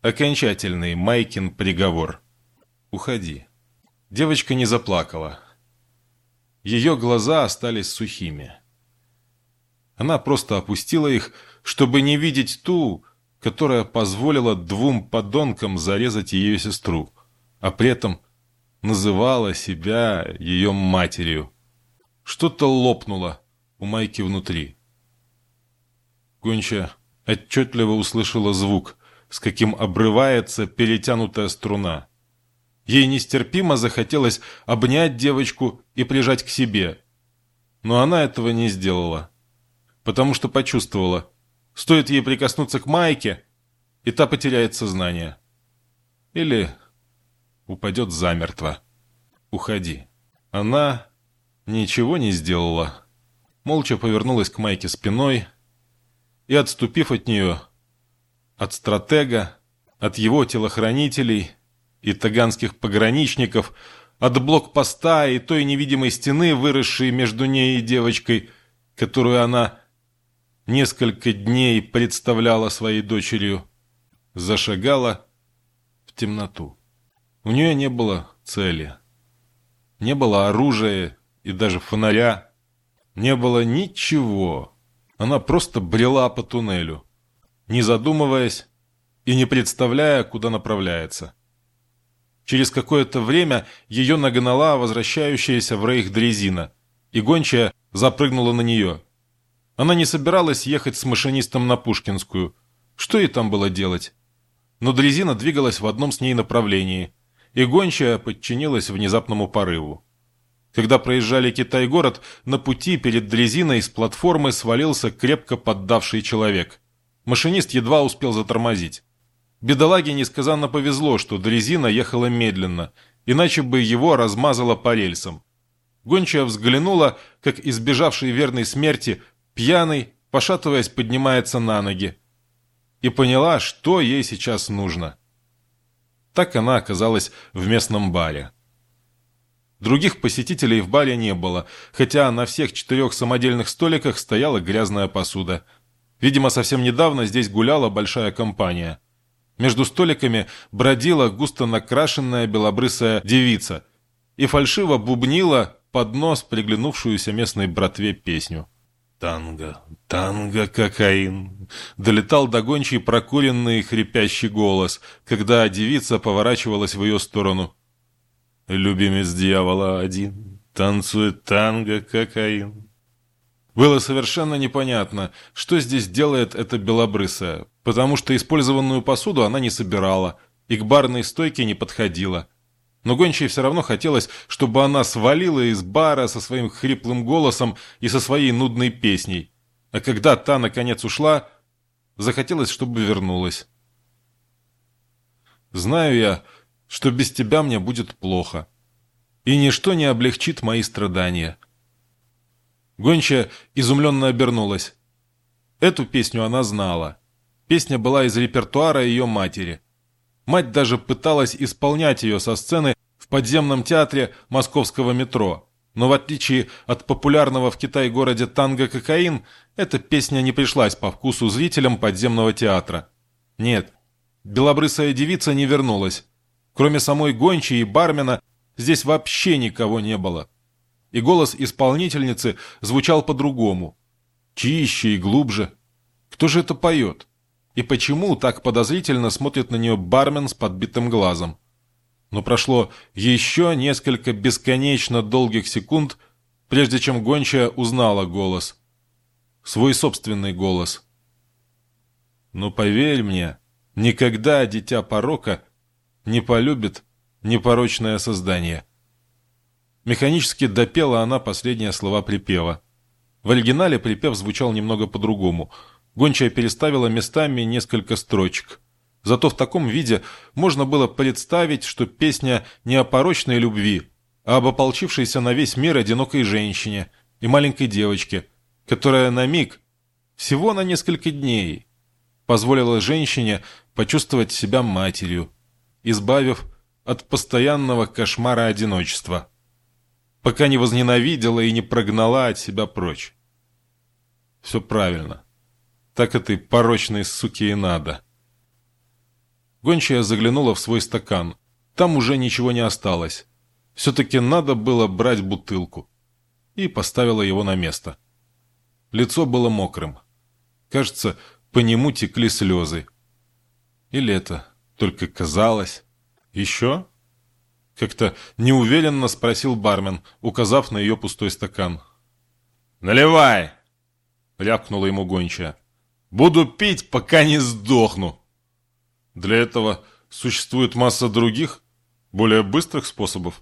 Окончательный Майкин приговор. Уходи. Девочка не заплакала. Ее глаза остались сухими. Она просто опустила их, чтобы не видеть ту, которая позволила двум подонкам зарезать ее сестру, а при этом называла себя ее матерью. Что-то лопнуло у Майки внутри. Гонча отчетливо услышала звук, с каким обрывается перетянутая струна. Ей нестерпимо захотелось обнять девочку и прижать к себе. Но она этого не сделала. Потому что почувствовала, стоит ей прикоснуться к Майке, и та потеряет сознание. Или упадет замертво. Уходи. Она ничего не сделала. Молча повернулась к Майке спиной и, отступив от нее, от стратега, от его телохранителей и таганских пограничников, от блокпоста и той невидимой стены, выросшей между ней и девочкой, которую она несколько дней представляла своей дочерью, зашагала в темноту. У нее не было цели, не было оружия и даже фонаря, не было ничего. Она просто брела по туннелю не задумываясь и не представляя, куда направляется. Через какое-то время ее нагнала возвращающаяся в рейх дрезина, и гончая запрыгнула на нее. Она не собиралась ехать с машинистом на Пушкинскую. Что ей там было делать? Но дрезина двигалась в одном с ней направлении, и гончая подчинилась внезапному порыву. Когда проезжали Китай-город, на пути перед дрезиной с платформы свалился крепко поддавший человек – Машинист едва успел затормозить. Бедолаге несказанно повезло, что дрезина ехала медленно, иначе бы его размазало по рельсам. Гончая взглянула, как избежавший верной смерти, пьяный, пошатываясь, поднимается на ноги. И поняла, что ей сейчас нужно. Так она оказалась в местном баре. Других посетителей в баре не было, хотя на всех четырех самодельных столиках стояла грязная посуда – Видимо, совсем недавно здесь гуляла большая компания. Между столиками бродила густо накрашенная белобрысая девица и фальшиво бубнила под нос приглянувшуюся местной братве песню. «Танго, танго, кокаин!» Долетал до гончий прокуренный хрипящий голос, когда девица поворачивалась в ее сторону. «Любимец дьявола один, танцует танго, кокаин!» Было совершенно непонятно, что здесь делает эта белобрысая, потому что использованную посуду она не собирала и к барной стойке не подходила. Но гончей все равно хотелось, чтобы она свалила из бара со своим хриплым голосом и со своей нудной песней. А когда та, наконец, ушла, захотелось, чтобы вернулась. «Знаю я, что без тебя мне будет плохо, и ничто не облегчит мои страдания». Гончая изумленно обернулась. Эту песню она знала. Песня была из репертуара ее матери. Мать даже пыталась исполнять ее со сцены в подземном театре московского метро. Но в отличие от популярного в Китае городе танго-кокаин, эта песня не пришлась по вкусу зрителям подземного театра. Нет, белобрысая девица не вернулась. Кроме самой гончей и бармена, здесь вообще никого не было и голос исполнительницы звучал по-другому. Чище и глубже. Кто же это поет? И почему так подозрительно смотрит на нее бармен с подбитым глазом? Но прошло еще несколько бесконечно долгих секунд, прежде чем гончая узнала голос. Свой собственный голос. «Ну, поверь мне, никогда дитя порока не полюбит непорочное создание». Механически допела она последние слова припева. В оригинале припев звучал немного по-другому. Гончая переставила местами несколько строчек. Зато в таком виде можно было представить, что песня не о порочной любви, а об ополчившейся на весь мир одинокой женщине и маленькой девочке, которая на миг, всего на несколько дней, позволила женщине почувствовать себя матерью, избавив от постоянного кошмара одиночества пока не возненавидела и не прогнала от себя прочь. Все правильно. Так этой порочной суке и надо. Гончая заглянула в свой стакан. Там уже ничего не осталось. Все-таки надо было брать бутылку. И поставила его на место. Лицо было мокрым. Кажется, по нему текли слезы. Или это только казалось? Еще? Как-то неуверенно спросил бармен, указав на ее пустой стакан. «Наливай!» — ляпнула ему гончая. «Буду пить, пока не сдохну!» Для этого существует масса других, более быстрых способов.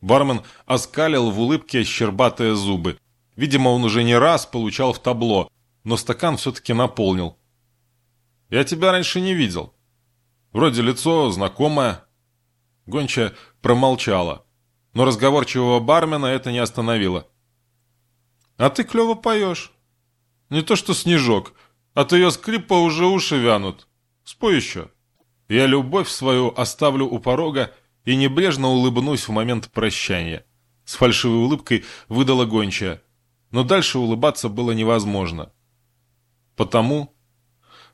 Бармен оскалил в улыбке щербатые зубы. Видимо, он уже не раз получал в табло, но стакан все-таки наполнил. «Я тебя раньше не видел. Вроде лицо знакомое». Гончая промолчала, но разговорчивого бармена это не остановило. «А ты клево поешь. Не то что снежок, от ее скрипа уже уши вянут. Спой еще. Я любовь свою оставлю у порога и небрежно улыбнусь в момент прощания». С фальшивой улыбкой выдала гончая, но дальше улыбаться было невозможно. Потому,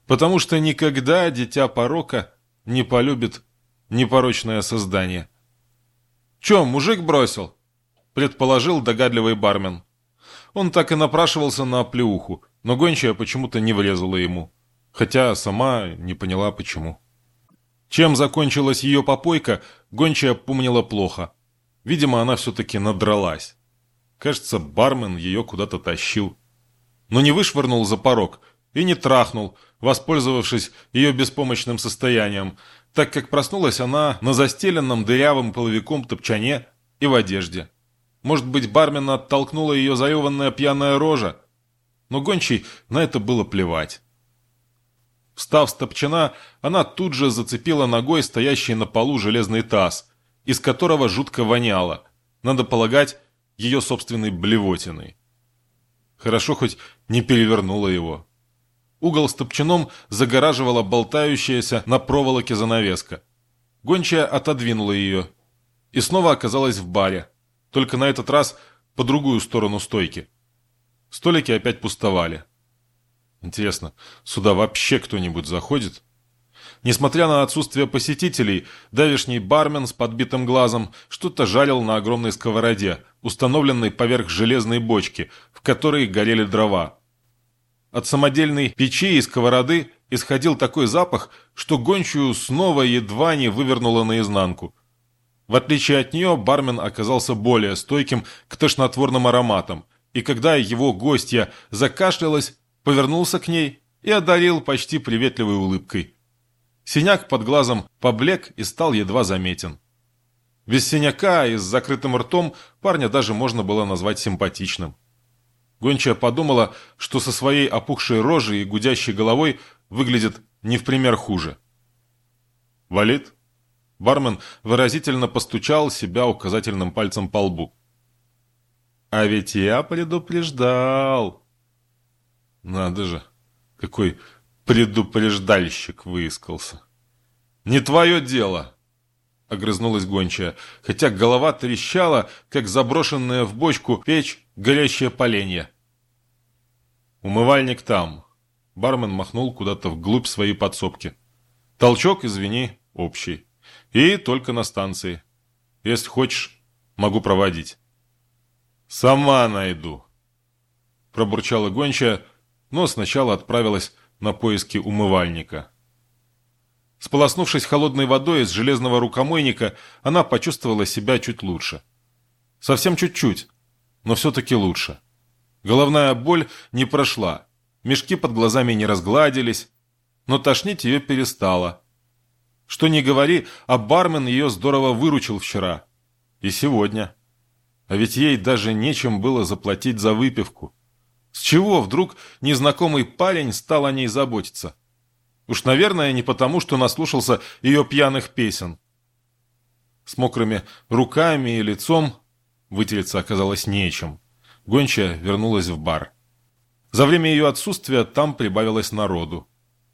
потому что никогда дитя порока не полюбит непорочное создание. «Че, мужик бросил?» – предположил догадливый бармен. Он так и напрашивался на оплеуху, но гончая почему-то не врезала ему, хотя сама не поняла почему. Чем закончилась ее попойка, гончая помнила плохо. Видимо, она все-таки надралась. Кажется, бармен ее куда-то тащил. Но не вышвырнул за порог и не трахнул, воспользовавшись ее беспомощным состоянием, так как проснулась она на застеленном дырявым половиком топчане и в одежде. Может быть, бармена оттолкнула ее заеванная пьяная рожа? Но гончей на это было плевать. Встав с топчана, она тут же зацепила ногой стоящий на полу железный таз, из которого жутко воняло. Надо полагать, ее собственной блевотиной. Хорошо хоть не перевернула его. Угол с топчаном загораживала болтающаяся на проволоке занавеска. Гончая отодвинула ее и снова оказалась в баре, только на этот раз по другую сторону стойки. Столики опять пустовали. Интересно, сюда вообще кто-нибудь заходит? Несмотря на отсутствие посетителей, давишний бармен с подбитым глазом что-то жарил на огромной сковороде, установленной поверх железной бочки, в которой горели дрова. От самодельной печи и сковороды исходил такой запах, что гончую снова едва не вывернуло наизнанку. В отличие от нее, бармен оказался более стойким к тошнотворным ароматам, и когда его гостья закашлялась, повернулся к ней и одарил почти приветливой улыбкой. Синяк под глазом поблек и стал едва заметен. Без синяка и с закрытым ртом парня даже можно было назвать симпатичным. Гончая подумала, что со своей опухшей рожей и гудящей головой выглядит не в пример хуже. «Валит?» Бармен выразительно постучал себя указательным пальцем по лбу. «А ведь я предупреждал!» «Надо же, какой предупреждальщик выискался!» «Не твое дело!» — огрызнулась гончая, хотя голова трещала, как заброшенная в бочку печь горящее поленье. «Умывальник там!» — бармен махнул куда-то вглубь своей подсобки. «Толчок, извини, общий. И только на станции. Если хочешь, могу проводить». «Сама найду!» — пробурчала гончая, но сначала отправилась на поиски умывальника. Сполоснувшись холодной водой из железного рукомойника, она почувствовала себя чуть лучше. Совсем чуть-чуть, но все-таки лучше. Головная боль не прошла, мешки под глазами не разгладились, но тошнить ее перестало. Что ни говори, а бармен ее здорово выручил вчера. И сегодня. А ведь ей даже нечем было заплатить за выпивку. С чего вдруг незнакомый парень стал о ней заботиться? Уж, наверное, не потому, что наслушался ее пьяных песен. С мокрыми руками и лицом вытереться оказалось нечем. Гончая вернулась в бар. За время ее отсутствия там прибавилось народу.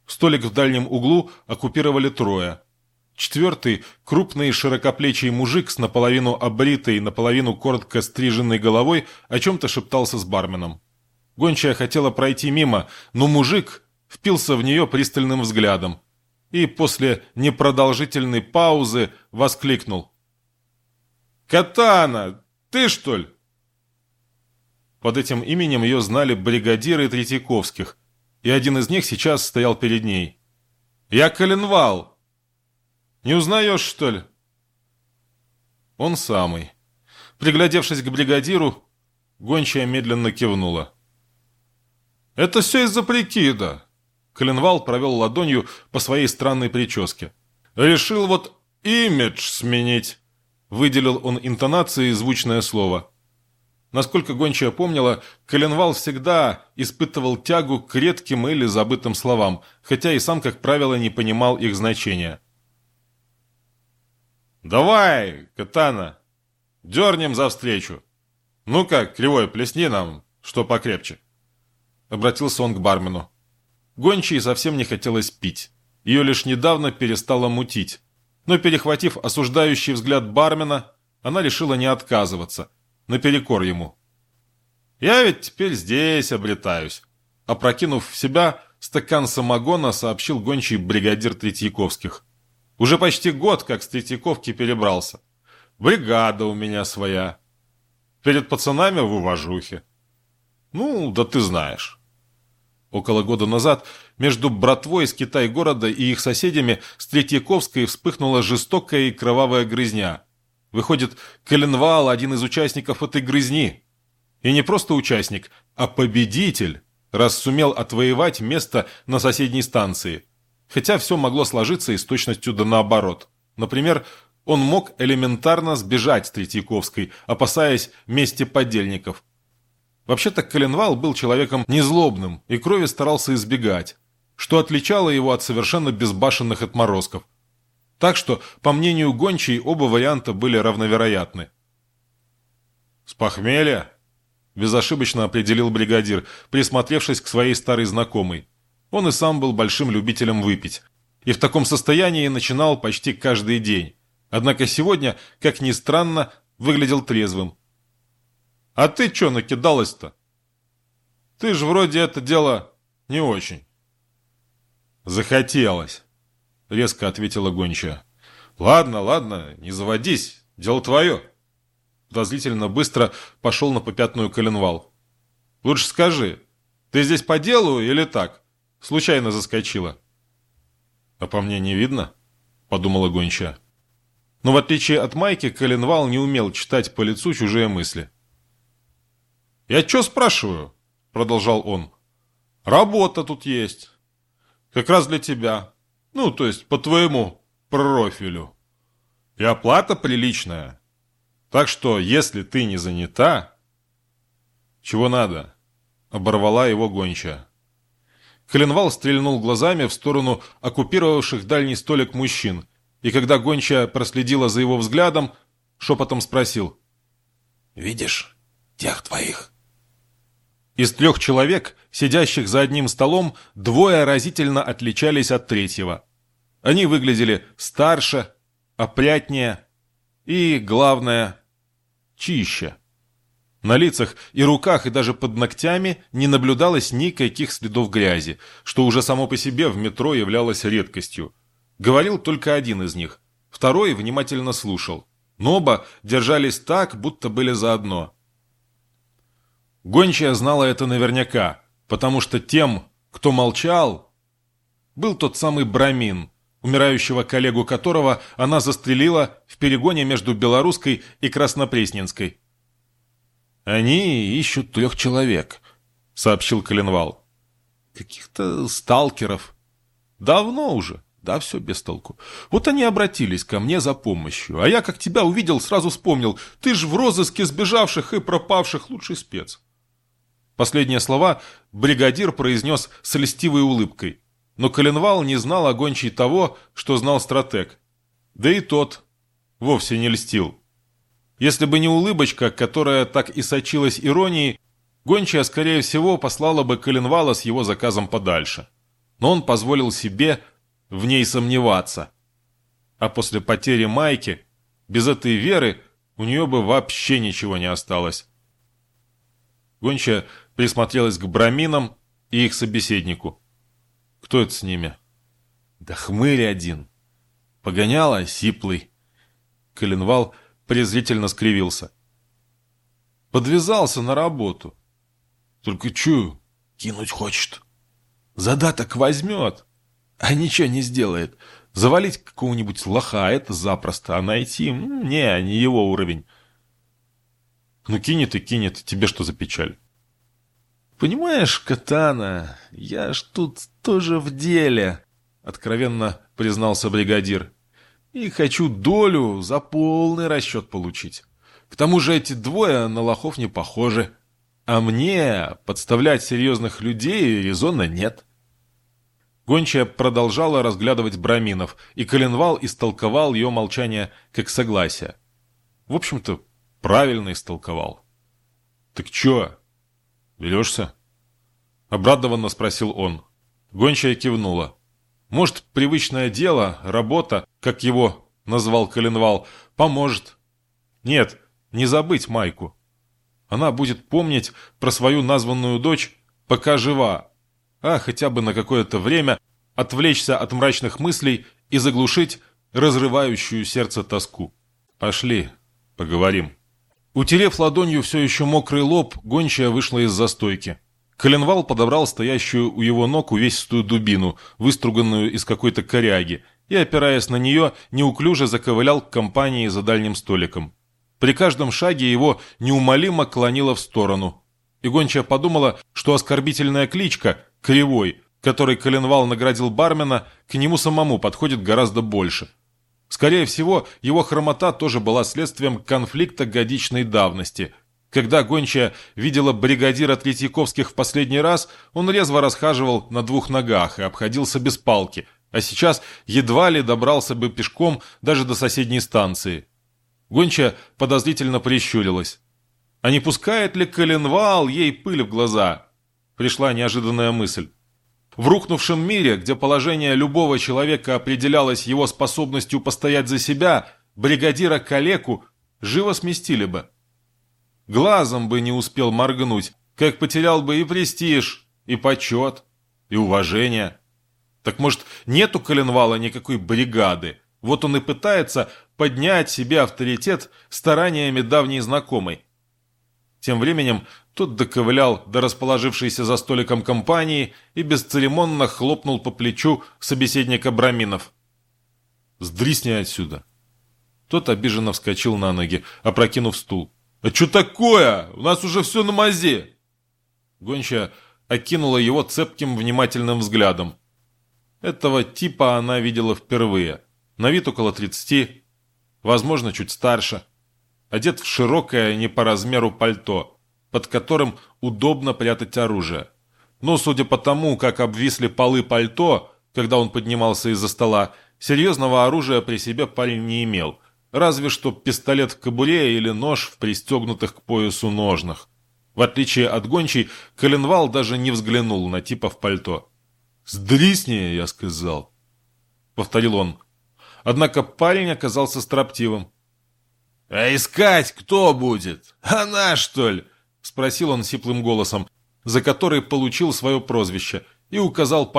Столик в дальнем углу оккупировали трое. Четвертый, крупный широкоплечий мужик с наполовину обритой, наполовину коротко стриженной головой, о чем-то шептался с барменом. Гончая хотела пройти мимо, но мужик впился в нее пристальным взглядом и после непродолжительной паузы воскликнул. «Катана, ты что ли?» Под этим именем ее знали бригадиры Третьяковских, и один из них сейчас стоял перед ней. «Я Коленвал!» Не узнаешь, что ли?» «Он самый». Приглядевшись к бригадиру, гончая медленно кивнула. «Это все из-за прикида!» Коленвал провел ладонью по своей странной прическе. «Решил вот имидж сменить!» Выделил он интонацией звучное слово. Насколько гончая помнила, Коленвал всегда испытывал тягу к редким или забытым словам, хотя и сам, как правило, не понимал их значения. «Давай, Катана, дернем за встречу. Ну-ка, кривой, плесни нам, что покрепче». Обратился он к бармену. Гончей совсем не хотелось пить. Ее лишь недавно перестало мутить. Но, перехватив осуждающий взгляд бармена, она решила не отказываться, наперекор ему. «Я ведь теперь здесь обретаюсь», опрокинув в себя стакан самогона, сообщил гончий бригадир Третьяковских. Уже почти год, как с Третьяковки перебрался. Бригада у меня своя. Перед пацанами в уважухе. Ну, да ты знаешь. Около года назад между братвой из Китай-города и их соседями с Третьяковской вспыхнула жестокая и кровавая грызня. Выходит, Коленвал – один из участников этой грызни. И не просто участник, а победитель, раз сумел отвоевать место на соседней станции – Хотя все могло сложиться и с точностью да наоборот. Например, он мог элементарно сбежать с Третьяковской, опасаясь мести подельников. Вообще-то Коленвал был человеком незлобным и крови старался избегать, что отличало его от совершенно безбашенных отморозков. Так что, по мнению Гончей, оба варианта были равновероятны. «С похмелья?» – безошибочно определил бригадир, присмотревшись к своей старой знакомой – он и сам был большим любителем выпить. И в таком состоянии начинал почти каждый день. Однако сегодня, как ни странно, выглядел трезвым. «А ты чё накидалась-то? Ты же вроде это дело не очень». «Захотелось», — резко ответила гончая. «Ладно, ладно, не заводись, дело твое». Подозрительно быстро пошел на попятную коленвал. «Лучше скажи, ты здесь по делу или так?» Случайно заскочила. А по мне не видно? Подумала гонча. Но в отличие от Майки, Коленвал не умел читать по лицу чужие мысли. «Я чё спрашиваю?» – продолжал он. «Работа тут есть. Как раз для тебя. Ну, то есть по твоему профилю. И оплата приличная. Так что, если ты не занята...» «Чего надо?» – оборвала его гонча. Коленвал стрельнул глазами в сторону оккупировавших дальний столик мужчин, и когда гончая проследила за его взглядом, шепотом спросил. «Видишь тех твоих?» Из трех человек, сидящих за одним столом, двое разительно отличались от третьего. Они выглядели старше, опрятнее и, главное, чище. На лицах и руках, и даже под ногтями не наблюдалось никаких следов грязи, что уже само по себе в метро являлось редкостью. Говорил только один из них, второй внимательно слушал. Но оба держались так, будто были заодно. Гончая знала это наверняка, потому что тем, кто молчал, был тот самый Брамин, умирающего коллегу которого она застрелила в перегоне между Белорусской и Краснопресненской. «Они ищут трех человек», — сообщил Коленвал. «Каких-то сталкеров. Давно уже. Да, все без толку. Вот они обратились ко мне за помощью, а я, как тебя увидел, сразу вспомнил. Ты ж в розыске сбежавших и пропавших лучший спец». Последние слова бригадир произнес с льстивой улыбкой. Но Коленвал не знал о того, что знал стратег. Да и тот вовсе не льстил. Если бы не улыбочка, которая так и сочилась иронией, гончая, скорее всего, послала бы Коленвала с его заказом подальше. Но он позволил себе в ней сомневаться. А после потери Майки, без этой веры, у нее бы вообще ничего не осталось. Гончая присмотрелась к браминам и их собеседнику. Кто это с ними? Да хмырь один. Погоняла сиплый. Коленвал презрительно скривился. Подвязался на работу. Только чую, кинуть хочет. Задаток возьмет, а ничего не сделает. Завалить какого-нибудь лоха, это запросто, а найти, не, не его уровень. Ну кинет и кинет, тебе что за печаль? «Понимаешь, Катана, я ж тут тоже в деле», — откровенно признался бригадир. «И хочу долю за полный расчет получить. К тому же эти двое на лохов не похожи. А мне подставлять серьезных людей резона нет». Гончая продолжала разглядывать браминов, и Коленвал истолковал ее молчание как согласие. В общем-то, правильно истолковал. «Так чё, «Берешься?» Обрадованно спросил он. Гончая кивнула. «Может, привычное дело, работа, как его назвал Коленвал, поможет. Нет, не забыть Майку. Она будет помнить про свою названную дочь, пока жива, а хотя бы на какое-то время отвлечься от мрачных мыслей и заглушить разрывающую сердце тоску. Пошли, поговорим». Утерев ладонью все еще мокрый лоб, гончая вышла из застойки. Коленвал подобрал стоящую у его ног увесистую дубину, выструганную из какой-то коряги, и, опираясь на нее, неуклюже заковылял к компании за дальним столиком. При каждом шаге его неумолимо клонило в сторону. И гончая подумала, что оскорбительная кличка «Кривой», которой Коленвал наградил бармена, к нему самому подходит гораздо больше – Скорее всего, его хромота тоже была следствием конфликта годичной давности. Когда Гончая видела бригадира Третьяковских в последний раз, он резво расхаживал на двух ногах и обходился без палки, а сейчас едва ли добрался бы пешком даже до соседней станции. Гончая подозрительно прищурилась. А не пускает ли коленвал ей пыль в глаза? Пришла неожиданная мысль. В рухнувшем мире, где положение любого человека определялось его способностью постоять за себя, бригадира Калеку живо сместили бы. Глазом бы не успел моргнуть, как потерял бы и престиж, и почет, и уважение. Так может, нету Коленвала никакой бригады? Вот он и пытается поднять себе авторитет стараниями давней знакомой. Тем временем тот доковылял до расположившейся за столиком компании и бесцеремонно хлопнул по плечу собеседника Браминов. «Сдрисни отсюда!» Тот обиженно вскочил на ноги, опрокинув стул. «А что такое? У нас уже все на мазе!» Гонча окинула его цепким внимательным взглядом. Этого типа она видела впервые. На вид около тридцати, возможно, чуть старше. Одет в широкое, не по размеру пальто – под которым удобно прятать оружие. Но, судя по тому, как обвисли полы пальто, когда он поднимался из-за стола, серьезного оружия при себе парень не имел, разве что пистолет в кобуре или нож в пристегнутых к поясу ножнах. В отличие от гончей, Коленвал даже не взглянул на типа в пальто. «Сдрисни, я сказал», — повторил он. Однако парень оказался строптивым. «А искать кто будет? Она, что ли?» — спросил он сиплым голосом, за который получил свое прозвище, и указал